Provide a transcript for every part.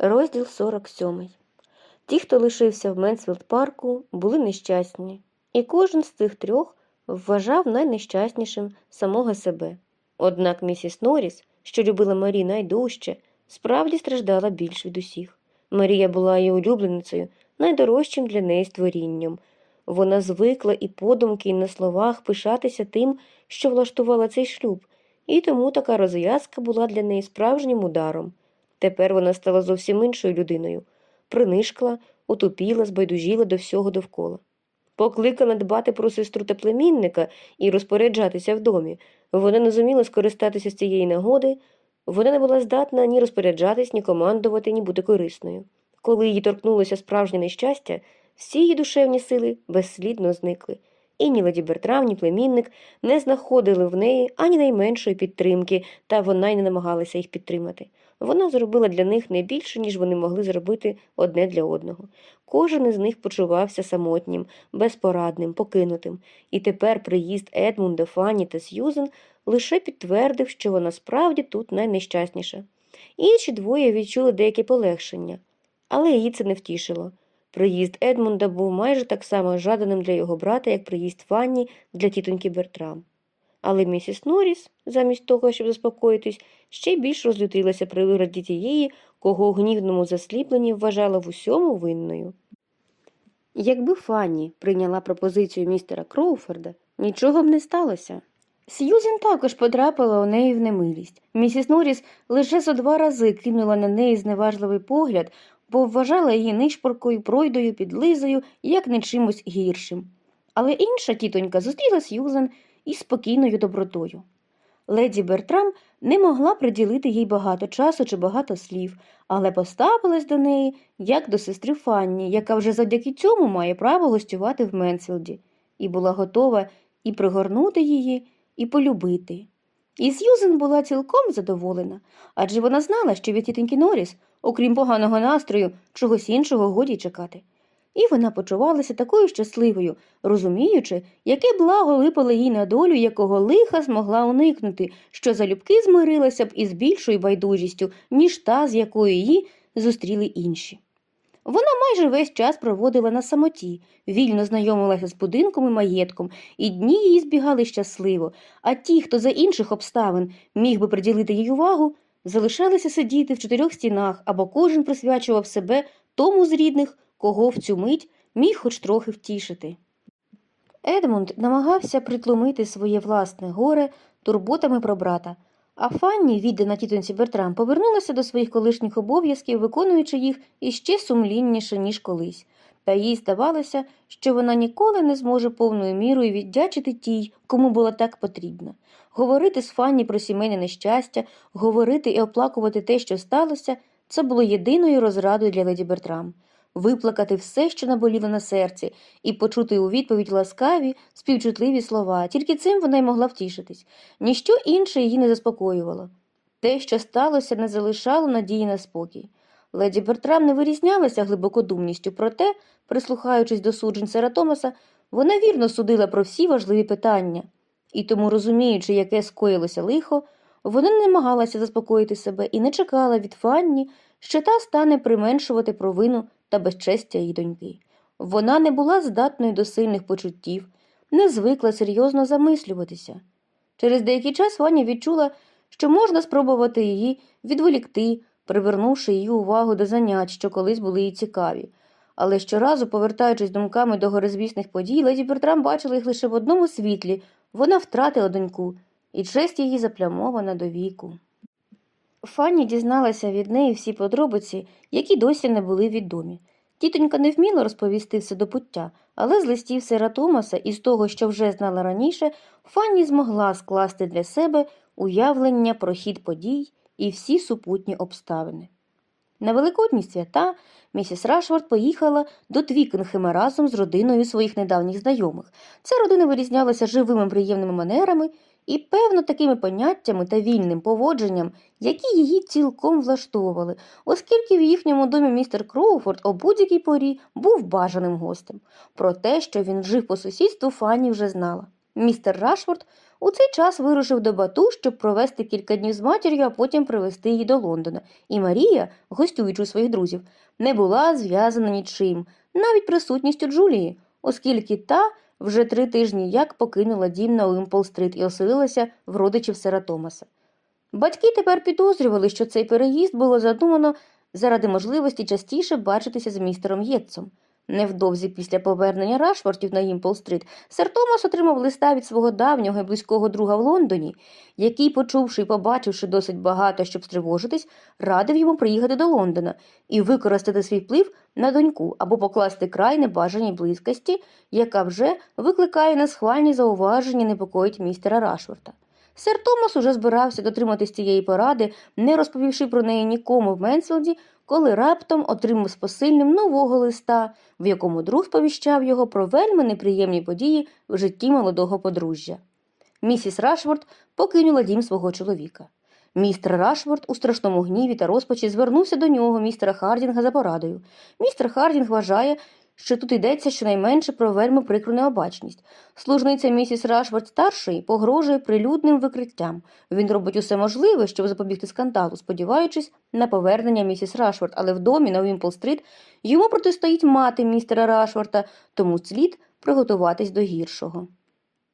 Розділ 47. Ті, хто лишився в Менсфілд парку, були нещасні, і кожен з цих трьох вважав найнещаснішим самого себе. Однак місіс Норріс, що любила Марію найдужче, справді страждала більш від усіх. Марія була її улюбленицею, найдорожчим для неї створінням. Вона звикла і подумки, і на словах пишатися тим, що влаштувала цей шлюб, і тому така розв'язка була для неї справжнім ударом. Тепер вона стала зовсім іншою людиною, принишкла, отупіла, збайдужіла до всього довкола. Покликана дбати про сестру та племінника і розпоряджатися в домі, вона не зуміла скористатися з цієї нагоди, вона не була здатна ні розпоряджатись, ні командувати, ні бути корисною. Коли її торкнулося справжнє нещастя, всі її душевні сили безслідно зникли, і ні леді Бертрам, ні племінник не знаходили в неї ані найменшої підтримки, та вона й не намагалася їх підтримати. Вона зробила для них не більше, ніж вони могли зробити одне для одного. Кожен із них почувався самотнім, безпорадним, покинутим, і тепер приїзд Едмунда, Фанні та Сьюзен лише підтвердив, що вона справді тут найнещасніша. Інші двоє відчули деяке полегшення, але її це не втішило. Приїзд Едмунда був майже так само жаданим для його брата, як приїзд Фанні для тітоньки Бертрам. Але місіс Норріс, замість того, щоб заспокоїтись, ще більш розлютилася при вигляді тієї, кого у гнівному засліпленні вважала в усьому винною. Якби Фанні прийняла пропозицію містера Кроуфорда, нічого б не сталося. Сьюзен також потрапила у неї в немилість. Місіс Норріс лише зо два рази кинула на неї зневажливий погляд, бо вважала її нишпоркою, пройдою, підлизою, як не чимось гіршим. Але інша тітонька зустріла Сьюзен із спокійною добротою. Леді Бертрам не могла приділити їй багато часу чи багато слів, але поставилась до неї як до сестри Фанні, яка вже завдяки цьому має право гостювати в Менсфілді, і була готова і пригорнути її, і полюбити. І Сьюзен була цілком задоволена, адже вона знала, що від тітоньки Норріс, окрім поганого настрою, чогось іншого годі чекати. І вона почувалася такою щасливою, розуміючи, яке благо випало їй на долю, якого лиха змогла уникнути, що залюбки змирилася б із більшою байдужістю, ніж та, з якою її зустріли інші. Вона майже весь час проводила на самоті, вільно знайомилася з будинком і маєтком, і дні її збігали щасливо, а ті, хто за інших обставин міг би приділити їй увагу, залишалися сидіти в чотирьох стінах або кожен присвячував себе тому з рідних, кого в цю мить міг хоч трохи втішити. Едмунд намагався притлумити своє власне горе турботами про брата, а Фанні, віддана тітонці Бертрам, повернулася до своїх колишніх обов'язків, виконуючи їх іще сумлінніше, ніж колись, та їй здавалося, що вона ніколи не зможе повною мірою віддячити тій, кому була так потрібна. Говорити з Фанні про сімейне нещастя, говорити і оплакувати те, що сталося, це було єдиною розрадою для леді Бертрам виплакати все, що наболіло на серці, і почути у відповідь ласкаві, співчутливі слова. Тільки цим вона й могла втішитись. Ніщо інше її не заспокоювало. Те, що сталося, не залишало надії на спокій. Леді Бертрам не вирізнялася глибокодумністю, проте, прислухаючись до суджень Сера Томаса, вона вірно судила про всі важливі питання, і тому, розуміючи, яке скоїлося лихо, вона не намагалася заспокоїти себе і не чекала від Фанні, що та стане применшувати провину та безчестя її доньки. Вона не була здатною до сильних почуттів, не звикла серйозно замислюватися. Через деякий час Ваня відчула, що можна спробувати її відволікти, привернувши її увагу до занять, що колись були їй цікаві. Але щоразу, повертаючись думками до горизвісних подій, леді Бертрам бачила їх лише в одному світлі вона втратила доньку, і честь її заплямована до віку. Фанні дізналася від неї всі подробиці, які досі не були відомі. Тітонька не вміла розповісти все до пуття, але з листів сера Томаса і з того, що вже знала раніше, Фанні змогла скласти для себе уявлення про хід подій і всі супутні обставини. На великодні свята місіс Рашфорд поїхала до Твікенхема разом з родиною своїх недавніх знайомих. Ця родина вирізнялася живими приємними манерами і, певно, такими поняттями та вільним поводженням, які її цілком влаштовували, оскільки в їхньому домі містер Кроуфорд о будь-якій порі був бажаним гостем. Про те, що він жив по сусідству, Фанні вже знала. Містер Рашфорд У цей час вирушив до Бату, щоб провести кілька днів з матір'ю, а потім привезти її до Лондона. І Марія, гостюючи у своїх друзів, не була зв'язана нічим, навіть присутністю Джулії, оскільки та вже три тижні як покинула дім на Уимпл-стрит і оселилася в родичів Сера Томаса. Батьки тепер підозрювали, що цей переїзд було задумано заради можливості частіше бачитися з містером Єтцом. Невдовзі після повернення Рашфортів на Імпл-стрит сер Томас отримав листа від свого давнього і близького друга в Лондоні, який, почувши і побачивши досить багато, щоб стривожитись, радив йому приїхати до Лондона і використати свій вплив на доньку або покласти край небажаній близькості, яка вже викликає несхвальні зауваження, непокоїть містера Рашфорта. Сер Томас уже збирався дотриматись цієї поради, не розповівши про неї нікому в Менсфілді, коли раптом отримав з посильним нового листа, в якому друг сповіщав його про вельми неприємні події в житті молодого подружжя. Місіс Рашфорд покинула дім свого чоловіка. Містер Рашфорд у страшному гніві та розпачі звернувся до нього, містера Хардінга, за порадою. Містер Хардінг вважає, що тут йдеться щонайменше про вельми прикру необачність. Служниця місіс Рашфорд старшої погрожує прилюдним викриттям. Він робить усе можливе, щоб запобігти скандалу, сподіваючись на повернення місіс Рашфорд, але в домі на Вімпл-стріт йому протистоїть мати містера Рашфорда, тому слід приготуватись до гіршого.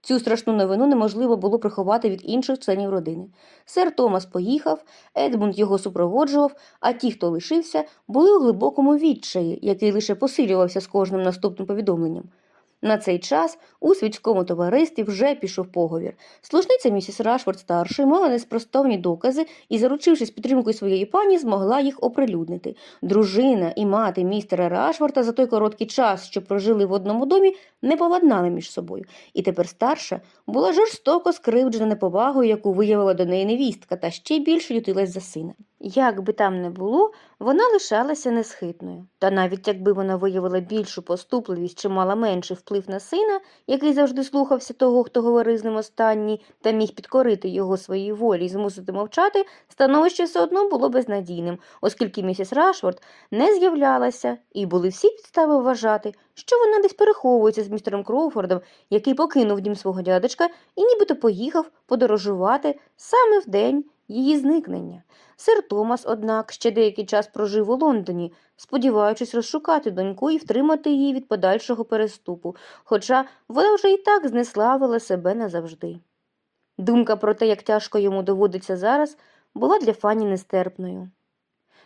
Цю страшну новину неможливо було приховати від інших членів родини. Сер Томас поїхав, Едмунд його супроводжував, а ті, хто лишився, були у глибокому відчаї, який лише посилювався з кожним наступним повідомленням. На цей час у світському товаристві вже пішов поговір. Служниця місіс Рашфорд старшої мала неспростовні докази і, заручившись підтримкою своєї пані, змогла їх оприлюднити. Дружина і мати містера Рашфорда за той короткий час, що прожили в одному домі, не повладнали між собою. І тепер старша була жорстоко скривджена неповагою, яку виявила до неї невістка, та ще більше ютилась за сина. Як би там не було, вона лишалася несхитною. Та навіть якби вона виявила більшу поступливість чи мала менший вплив на сина, який завжди слухався того, хто говорив з ним останній, та міг підкорити його своїй волі і змусити мовчати, становище все одно було безнадійним, оскільки місіс Рашфорд не з'являлася, і були всі підстави вважати, що вона десь переховується з містером Кроуфордом, який покинув дім свого дядечка і нібито поїхав подорожувати саме в день її зникнення. Сер Томас, однак, ще деякий час прожив у Лондоні, сподіваючись розшукати доньку і втримати її від подальшого переступу, хоча вона вже і так знеславила себе назавжди. Думка про те, як тяжко йому доводиться зараз, була для Фані нестерпною.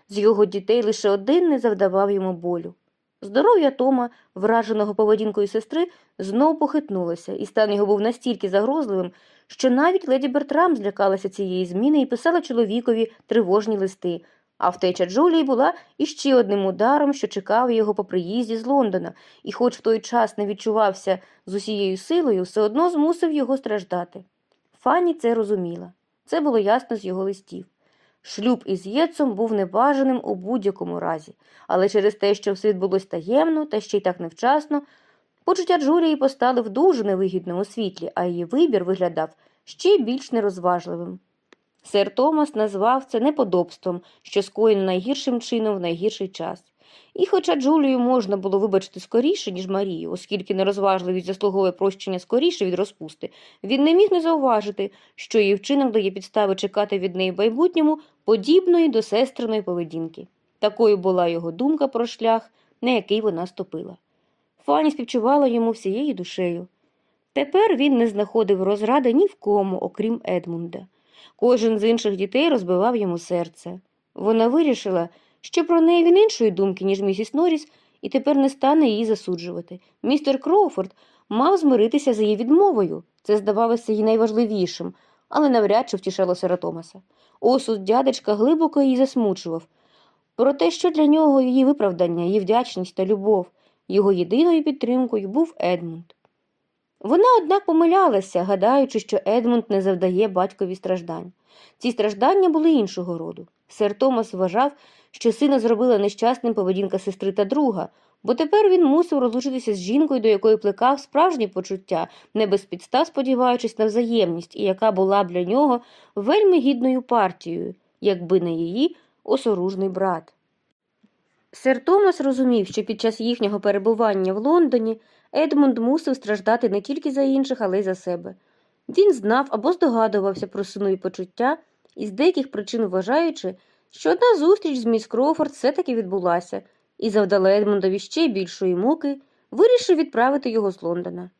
З його дітей лише один не завдавав йому болю. Здоров'я Тома, враженого поведінкою сестри, знов похитнулося, і стан його був настільки загрозливим, що навіть леді Бертрам злякалася цієї зміни і писала чоловікові тривожні листи. А втеча Джулії була іще одним ударом, що чекав його по приїзді з Лондона, і, хоч в той час не відчувався з усією силою, все одно змусив його страждати. Фанні це розуміла. Це було ясно з його листів. Шлюб із Єцом був небажаним у будь-якому разі, але через те, що все відбулось таємно та ще й так невчасно, почуття Джулії постали в дуже невигідному світлі, а її вибір виглядав ще більш нерозважливим. Сер Томас назвав це неподобством, що скоєно найгіршим чином в найгірший час. І хоча Джулію можна було вибачити скоріше, ніж Марію, оскільки нерозважливість заслуговує прощення скоріше від розпусти, він не міг не зауважити, що її вчинок дає підстави чекати від неї в майбутньому подібної до сестриної поведінки. Такою була його думка про шлях, на який вона ступила. Фані співчувала йому всією душею. Тепер він не знаходив розради ні в кому, окрім Едмунда. Кожен з інших дітей розбивав йому серце. Вона вирішила, що про неї він іншої думки, ніж місіс Норріс, і тепер не стане її засуджувати. Містер Кроуфорд мав змиритися з її відмовою. Це здавалося їй найважливішим, але навряд чи втішало Сера Томаса. Осуд дядечка глибоко її засмучував. Про те, що для нього її виправдання, її вдячність та любов, його єдиною підтримкою був Едмунд. Вона, однак, помилялася, гадаючи, що Едмунд не завдає батькові страждань. Ці страждання були іншого роду. Сер Томас вважав, що сина зробила нещасним поведінка сестри та друга, бо тепер він мусив розлучитися з жінкою, до якої плекав справжні почуття, не без підстав сподіваючись на взаємність, і яка була б для нього вельми гідною партією, якби не її осоружний брат. Сер Томас розумів, що під час їхнього перебування в Лондоні Едмунд мусив страждати не тільки за інших, але й за себе. Він знав або здогадувався про синові почуття і з деяких причин вважаючи, що одна зустріч з міс Кроуфорд все-таки відбулася і завдала Едмундові ще більшої муки, вирішив відправити його з Лондона.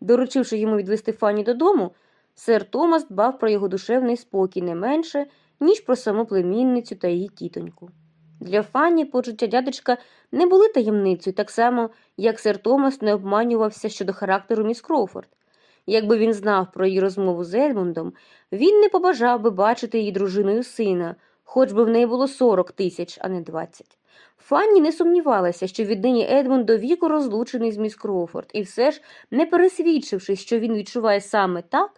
Доручивши йому відвести Фанні додому, сер Томас дбав про його душевний спокій не менше, ніж про саму племінницю та її тітоньку. Для Фанні почуття дядечка не були таємницею, так само, як сер Томас не обманювався щодо характеру міс Кроуфорд. Якби він знав про її розмову з Едмундом, він не побажав би бачити її дружиною сина, хоч би в неї було 40 тисяч, а не 20. Фанні не сумнівалася, що віднині Едмунд до віку розлучений з міс Кроуфорд, і все ж, не пересвідчившись, що він відчуває саме так,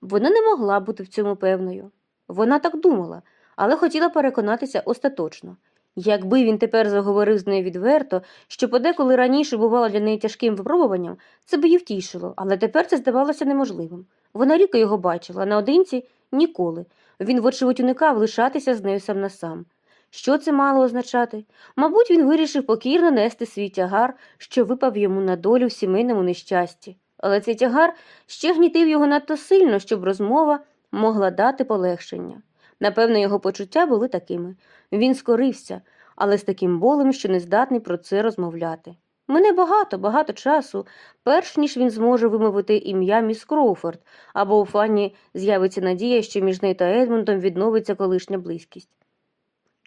вона не могла бути в цьому певною. Вона так думала, але хотіла переконатися остаточно. Якби він тепер заговорив з нею відверто, що подеколи раніше бувало для неї тяжким випробуванням, це б її втішило, але тепер це здавалося неможливим. Вона рідко його бачила, а наодинці ніколи. Він, вочевидь, уникав лишатися з нею сам на сам. Що це мало означати? Мабуть, він вирішив покірно нести свій тягар, що випав йому на долю в сімейному нещасті. Але цей тягар ще гнітив його надто сильно, щоб розмова могла дати полегшення. Напевно, його почуття були такими. Він скорився, але з таким болем, що не здатний про це розмовляти. Мене багато, багато часу, перш ніж він зможе вимовити ім'я міс Кроуфорд, або у Фанні з'явиться надія, що між нею та Едмундом відновиться колишня близькість.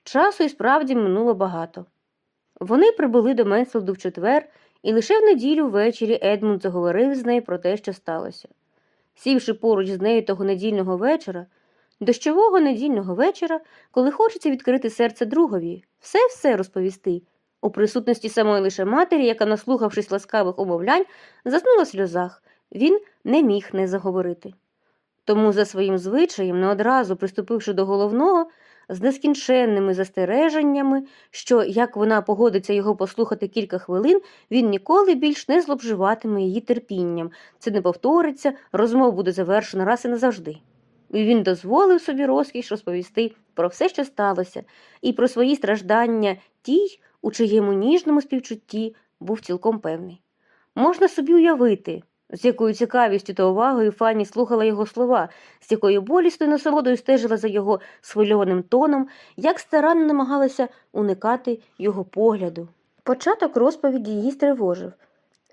Часу і справді минуло багато. Вони прибули до Менсфілду в четвер, і лише в неділю ввечері Едмунд заговорив з нею про те, що сталося. Сівши поруч з нею того недільного вечора, дощового недільного вечора, коли хочеться відкрити серце другові, все-все розповісти, у присутності самої лише матері, яка, наслухавшись ласкавих умовлянь, заснула в сльозах, він не міг не заговорити. Тому за своїм звичаєм, не одразу приступивши до головного, з нескінченними застереженнями, що, як вона погодиться його послухати кілька хвилин, він ніколи більш не злобживатиме її терпінням. Це не повториться, розмова буде завершена раз і назавжди. Він дозволив собі розкіш розповісти про все, що сталося, і про свої страждання тій, у чиєму ніжному співчутті був цілком певний. Можна собі уявити, з якою цікавістю та увагою Фанні слухала його слова, з якою болісною насолодою стежила за його схвильованим тоном, як старанно намагалася уникати його погляду. Початок розповіді її стривожив.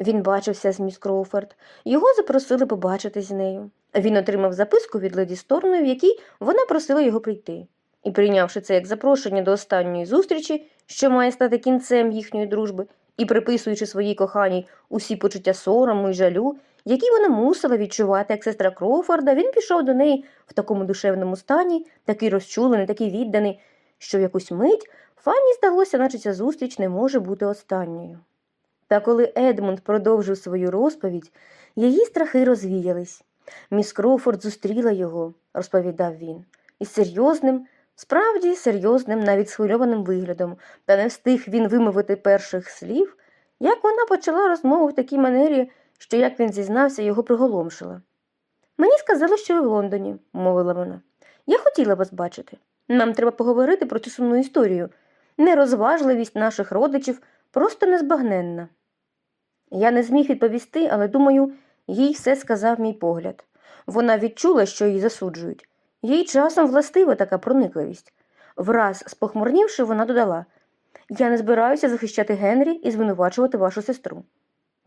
Він бачився з міс Кроуфорд, його запросили побачити з нею. Він отримав записку від леді Сторної, в якій вона просила його прийти. І, прийнявши це як запрошення до останньої зустрічі, що має стати кінцем їхньої дружби, і приписуючи своїй коханій усі почуття сорому і жалю, які вона мусила відчувати як сестра Кроуфорда, він пішов до неї в такому душевному стані, такий розчулений, такий відданий, що в якусь мить Фанні здалося, наче ця зустріч не може бути останньою. Та коли Едмунд продовжив свою розповідь, її страхи розвіялись. Міс Кроуфорд зустріла його, розповідав він, із серйозним, справді серйозним, навіть схвильованим виглядом, та не встиг він вимовити перших слів, як вона почала розмову в такій манері, що, як він зізнався, його приголомшила. Мені сказали, що ви в Лондоні, мовила вона. Я хотіла вас бачити. Нам треба поговорити про цю сумну історію. Нерозважливість наших родичів просто незбагненна. Я не зміг відповісти, але думаю, їй все сказав мій погляд. Вона відчула, що її засуджують. Їй часом властива така проникливість. Враз спохмурнівши, вона додала Я не збираюся захищати Генрі і звинувачувати вашу сестру.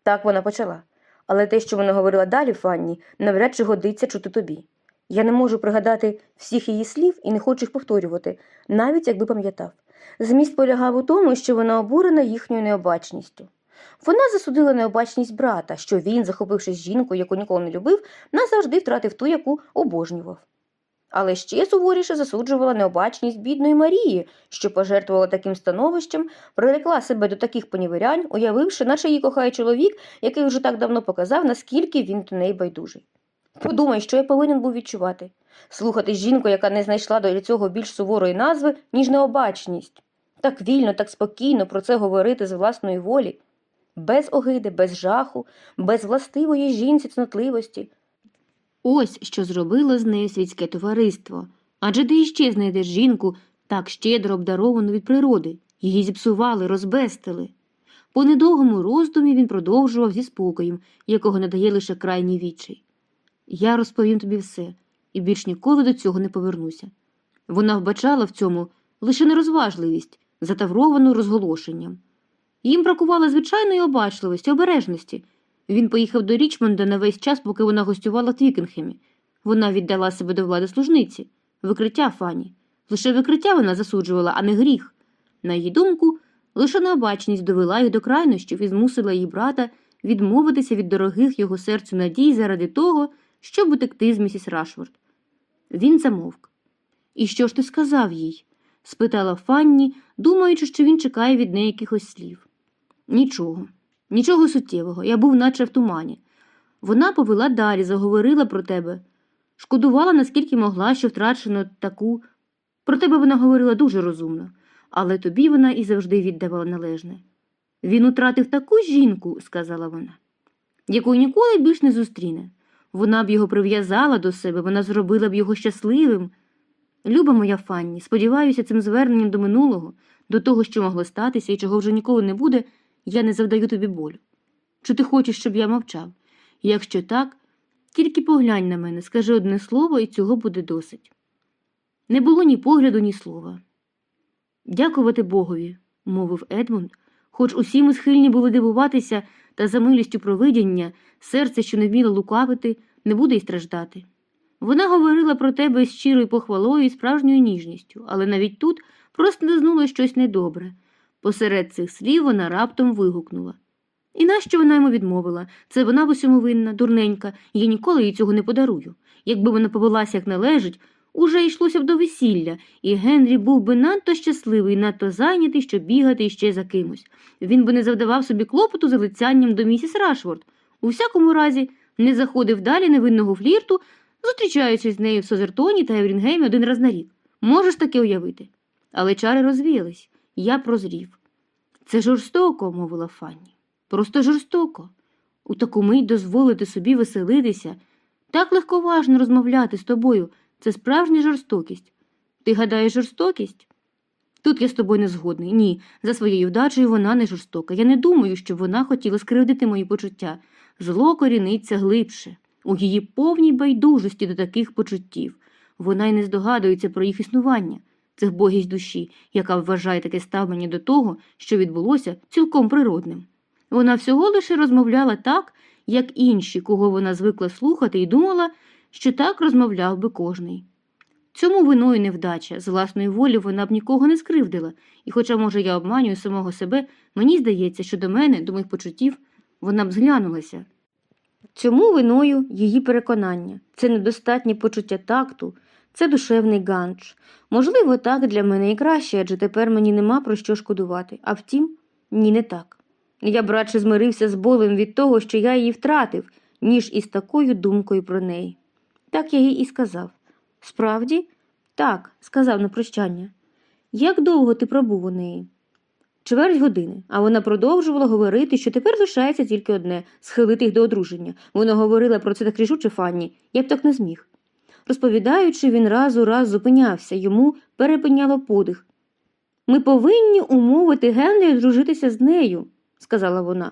Так вона почала. Але те, що вона говорила далі, Фанні, навряд чи годиться чути тобі. Я не можу пригадати всіх її слів і не хочу їх повторювати, навіть якби пам'ятав. Зміст полягав у тому, що вона обурена їхньою необачністю. Вона засудила необачність брата, що він, захопившись жінкою, яку ніколи не любив, назавжди втратив ту, яку обожнював. Але ще суворіше засуджувала необачність бідної Марії, що пожертвувала таким становищем, прирекла себе до таких понівирянь, уявивши, наче її кохає чоловік, який вже так давно показав, наскільки він до неї байдужий. Подумай, що я повинен був відчувати слухати жінку, яка не знайшла до цього більш суворої назви, ніж необачність. Так вільно, так спокійно про це говорити з власної волі, без огиди, без жаху, без властивої жінці цнотливості. Ось що зробило з нею світське товариство. Адже де іще знайдеш жінку, так щедро обдаровану від природи, її зіпсували, розбестили. По недовгому роздумі він продовжував зі спокоєм, якого надає лише крайній відчай. Я розповім тобі все, і більш ніколи до цього не повернуся. Вона вбачала в цьому лише нерозважливість, затавровану розголошенням. Їм бракувало звичайної обачливості, обережності. Він поїхав до Річмонда на весь час, поки вона гостювала в Твікенхемі. Вона віддала себе до влади служниці, викриття Фані. Лише викриття вона засуджувала, а не гріх. На її думку, лише необачність довела їх до крайнощів і змусила її брата відмовитися від дорогих його серцю надій заради того, щоб утекти з місіс Рашфорд. Він замовк. І що ж ти сказав їй? спитала Фанні, думаючи, що він чекає від неї якихось слів. Нічого, нічого суттєвого, я був наче в тумані. Вона повела далі, заговорила про тебе, шкодувала, наскільки могла, що втрачено таку. Про тебе вона говорила дуже розумно, але тобі вона і завжди віддавала належне. Він утратив таку жінку, сказала вона, яку ніколи більш не зустріне. Вона б його прив'язала до себе, вона зробила б його щасливим. Люба моя Фанні, сподіваюся, цим зверненням до минулого, до того, що могло статися і чого вже ніколи не буде, я не завдаю тобі болю. Чи ти хочеш, щоб я мовчав? Якщо так, тільки поглянь на мене, скажи одне слово, і цього буде досить. Не було ні погляду, ні слова. Дякувати Богові, мовив Едмунд, хоч усі ми схильні були дивуватися та за милістю провидіння, серце, що не вміло лукавити, не буде й страждати. Вона говорила про тебе з щирою похвалою і справжньою ніжністю, але навіть тут просто лизнуло щось недобре. Посеред цих слів вона раптом вигукнула. І нащо вона йому відмовила? Це вона в усьому винна, дурненька, я ніколи їй цього не подарую. Якби вона повелася як належить, уже йшлося б до весілля, і Генрі був би надто щасливий, надто зайнятий, щоб бігати іще за кимось. Він би не завдавав собі клопоту залицянням до місіс Рашфорд. У всякому разі, не заходив далі невинного флірту, зустрічаючись з нею в Созертоні та Еврінгеймі один раз на рік. Можеш таке уявити. Але чари розвіялись. Я прозрів. Це жорстоко, мовила Фанні. Просто жорстоко. У таку мить дозволити собі веселитися, так легковажно розмовляти з тобою. Це справжня жорстокість. Ти гадаєш жорстокість? Тут я з тобою не згодний. Ні, за своєю вдачею вона не жорстока. Я не думаю, щоб вона хотіла скривдити мої почуття. Зло коріниться глибше, у її повній байдужості до таких почуттів. Вона й не здогадується про їх існування, цих богість душі, яка вважає таке ставлення до того, що відбулося цілком природним. Вона всього лише розмовляла так, як інші, кого вона звикла слухати, і думала, що так розмовляв би кожний. Цьому виною невдача, з власної волі вона б нікого не скривдила, і, хоча, може, я обманюю самого себе, мені здається, що до мене, до моїх почуттів, вона б зглянулася. Цьому виною її переконання. Це недостатнє почуття такту, це душевний ганч. Можливо, так для мене і краще, адже тепер мені нема про що шкодувати. А втім, ні, не так. Я б радше змирився з болем від того, що я її втратив, ніж із такою думкою про неї. Так я їй і сказав. Справді? Так, сказав на прощання. Як довго ти пробув у неї? Чверть години, а вона продовжувала говорити, що тепер лишається тільки одне схилити їх до одруження. Вона говорила про це так рішуче Фанні, я б так не зміг. Розповідаючи, він раз у раз зупинявся, йому перепиняло подих. Ми повинні умовити Генрі дружитися з нею, сказала вона.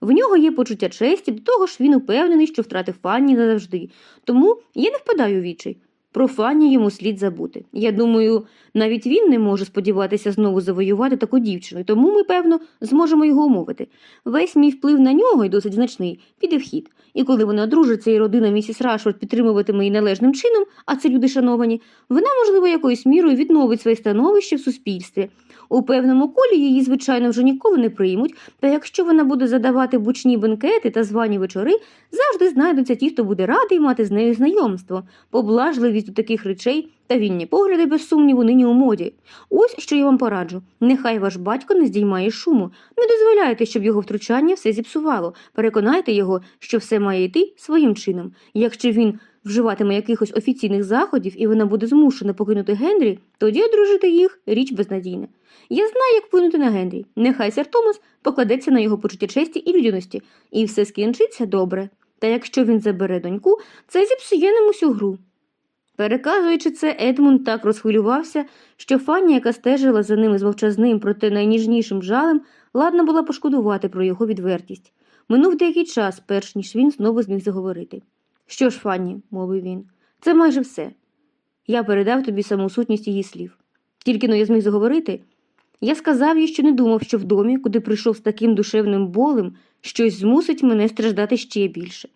В нього є почуття честі, до того ж він упевнений, що втратив Фанні назавжди. Тому я не впадаю відчай. Про Фанні йому слід забути. Я думаю, навіть він не може сподіватися знову завоювати таку дівчину, тому ми, певно, зможемо його умовити. Весь мій вплив на нього і досить значний, піде в хід. І коли вона одружиться і родина місіс Рашфорд підтримуватиме її належним чином, а це люди шановані, вона, можливо, якоюсь мірою відновить своє становище в суспільстві. У певному колі її, звичайно, вже ніколи не приймуть, та якщо вона буде задавати бучні бенкети та звані вечори, завжди знайдуться ті, хто буде радий мати з нею знайомство, поблажливість до таких речей та вільні погляди, без сумніву, нині у моді. Ось що я вам пораджу. Нехай ваш батько не здіймає шуму. Не дозволяйте, щоб його втручання все зіпсувало. Переконайте його, що все має йти своїм чином. Якщо він вживатиме якихось офіційних заходів і вона буде змушена покинути Генрі, тоді одружити їх річ безнадійна. Я знаю, як вплинути на Генрі. Нехай сер Томас покладеться на його почуття честі і людяності, і все скінчиться добре. Та якщо він забере доньку, це зіпсує нам усю гру. Переказуючи це, Едмунд так розхвилювався, що Фанні, яка стежила за ним з мовчазним, проте найніжнішим жалем, ладна була пошкодувати про його відвертість. Минув деякий час, перш ніж він знову зміг заговорити. Що ж, Фанні, мовив він, це майже все. Я передав тобі саму сутність її слів. Тільки но я зміг заговорити. Я сказав їй, що не думав, що в домі, куди прийшов з таким душевним болем, щось змусить мене страждати ще більше.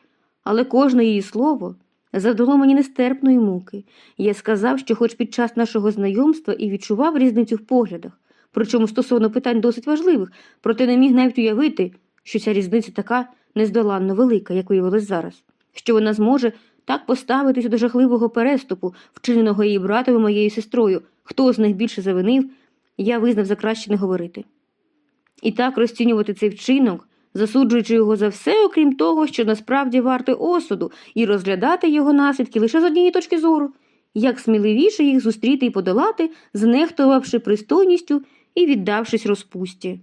Але кожне її слово завдало мені нестерпної муки. Я сказав, що хоч під час нашого знайомства і відчував різницю в поглядах, причому стосовно питань досить важливих, проте не міг навіть уявити, що ця різниця така нездоланно велика, як виявилось зараз, що вона зможе так поставитися до жахливого переступу, вчиненого її братом і моєю сестрою, хто з них більше завинив, я визнав за краще не говорити. І так розцінювати цей вчинок, засуджуючи його за все, окрім того, що насправді варте осуду, і розглядати його наслідки лише з однієї точки зору, як сміливіше їх зустріти і подолати, знехтувавши пристойністю і віддавшись розпусті.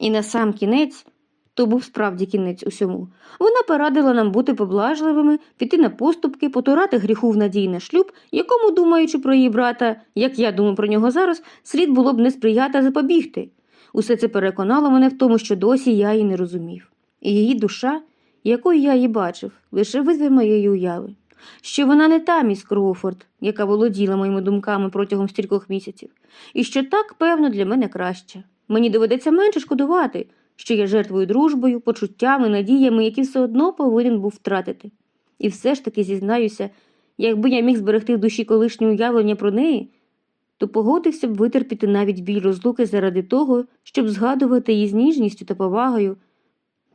І на сам кінець, то був справді кінець усьому, вона порадила нам бути поблажливими, піти на поступки, потурати гріху в надії на шлюб, якому, думаючи про її брата, як я думаю про нього зараз, слід було б не сприяти, запобігти. Усе це переконало мене в тому, що досі я її не розумів. І її душа, якою я її бачив, лише визвір моєї уяви. Що вона не та міс Кроуфорд, яка володіла моїми думками протягом стількох місяців, і що так, певно, для мене краще. Мені доведеться менше шкодувати, що я жертвую дружбою, почуттями, надіями, які все одно повинен був втратити. І все ж таки зізнаюся, якби я міг зберегти в душі колишнє уявлення про неї, то погодився б витерпіти навіть біль розлуки заради того, щоб згадувати її з ніжністю та повагою.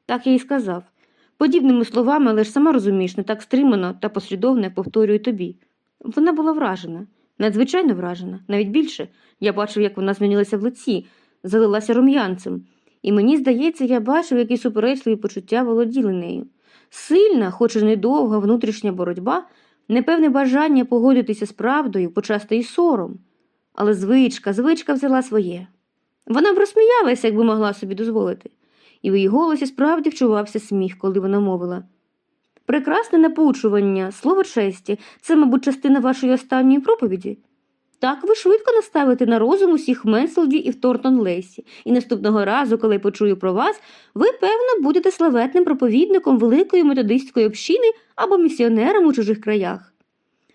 Так я й сказав. Подібними словами, але ж сама розумієш, не так стримано та послідовно, як повторюю тобі. Вона була вражена, надзвичайно вражена, навіть більше. Я бачив, як вона змінилася в лиці, залилася рум'янцем, і мені здається, я бачив, які суперечливі почуття володіли нею. Сильна, хоч і недовга внутрішня боротьба, непевне бажання погодитися з правдою, почасти й сором. Але звичка, звичка взяла своє. Вона б розсміялася, якби могла собі дозволити, і в її голосі справді вчувався сміх, коли вона мовила. Прекрасне напучування, слово честі, це, мабуть, частина вашої останньої проповіді. Так ви швидко наставите на розум усіх Менселді і в Тортон Лесі, і наступного разу, коли почую про вас, ви, певно, будете славетним проповідником великої методистської общини або місіонером у чужих краях.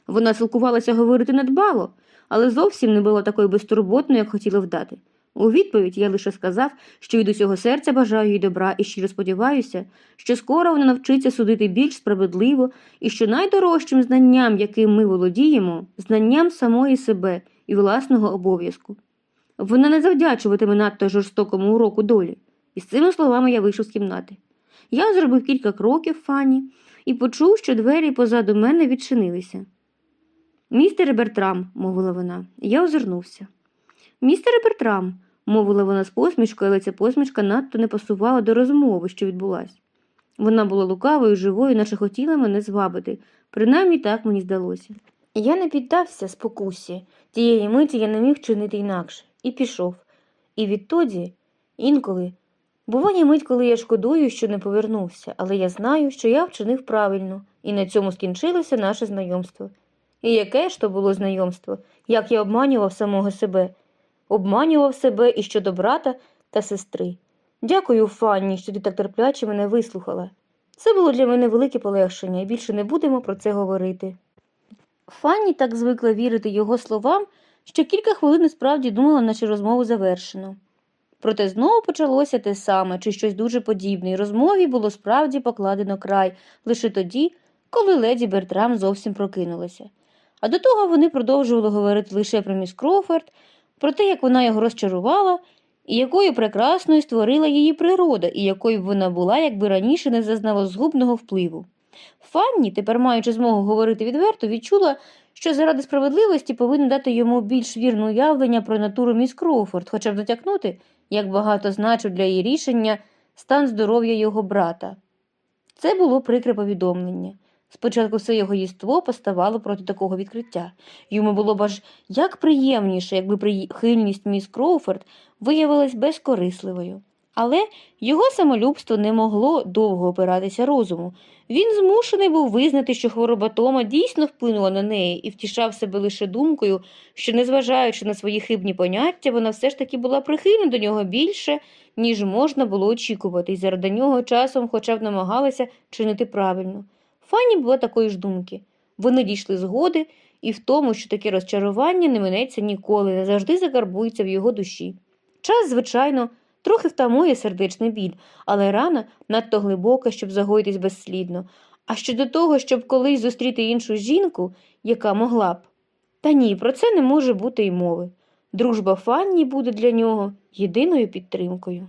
Вона силкувалася говорити надбало, але зовсім не була такою безтурботною, як хотіла вдати. У відповідь я лише сказав, що від усього серця бажаю їй добра і щиро сподіваюся, що скоро вона навчиться судити більш справедливо і що найдорожчим знанням, яким ми володіємо, знанням самої себе і власного обов'язку. Вона не завдячуватиме надто жорстокому уроку долі. І з цими словами я вийшов з кімнати. Я зробив кілька кроків Фані і почув, що двері позаду мене відчинилися. Містер Бертрам, мовила вона, я озирнувся. Містере Бертрам, мовила вона з посмішкою, але ця посмішка надто не пасувала до розмови, що відбулась. Вона була лукавою, живою, наче хотіла мене звабити, принаймні так мені здалося. Я не піддався спокусі, тієї миті я не міг чинити інакше, і пішов. І відтоді, інколи, буває мить, коли я шкодую, що не повернувся, але я знаю, що я вчинив правильно, і на цьому скінчилося наше знайомство. І яке ж то було знайомство, як я обманював самого себе, обманював себе і щодо брата та сестри. Дякую, Фанні, що ти так терпляче мене вислухала. Це було для мене велике полегшення, і більше не будемо про це говорити. Фанні так звикла вірити його словам, що кілька хвилин справді думала, наче розмову завершено. Проте знову почалося те саме чи щось дуже подібне, і розмові було справді покладено край лише тоді, коли леді Бертрам зовсім прокинулася. А до того вони продовжували говорити лише про міс Крофорд, про те, як вона його розчарувала, і якою прекрасною створила її природа, і якою б вона була, якби раніше не зазнала згубного впливу. Фанні, тепер маючи змогу говорити відверто, відчула, що заради справедливості повинна дати йому більш вірне уявлення про натуру міс Кроуфорд, хоча б натякнути, як багато значив для її рішення стан здоров'я його брата. Це було прикре повідомлення. Спочатку все його єство поставало проти такого відкриття. Йому було б аж як приємніше, якби прихильність міс Кроуфорд виявилась безкорисливою. Але його самолюбство не могло довго опиратися розуму. Він змушений був визнати, що хвороба Тома дійсно вплинула на неї і втішав себе лише думкою, що, незважаючи на свої хибні поняття, вона все ж таки була прихильна до нього більше, ніж можна було очікувати, і заради нього часом хоча б намагалася чинити правильно. Фанні була такої ж думки. Вони дійшли згоди і в тому, що таке розчарування не минеться ніколи, не завжди закарбується в його душі. Час, звичайно, трохи втамує сердечний біль, але рана надто глибока, щоб загоїтись безслідно. А щодо того, щоб колись зустріти іншу жінку, яка могла б. Та ні, про це не може бути й мови. Дружба Фанні буде для нього єдиною підтримкою.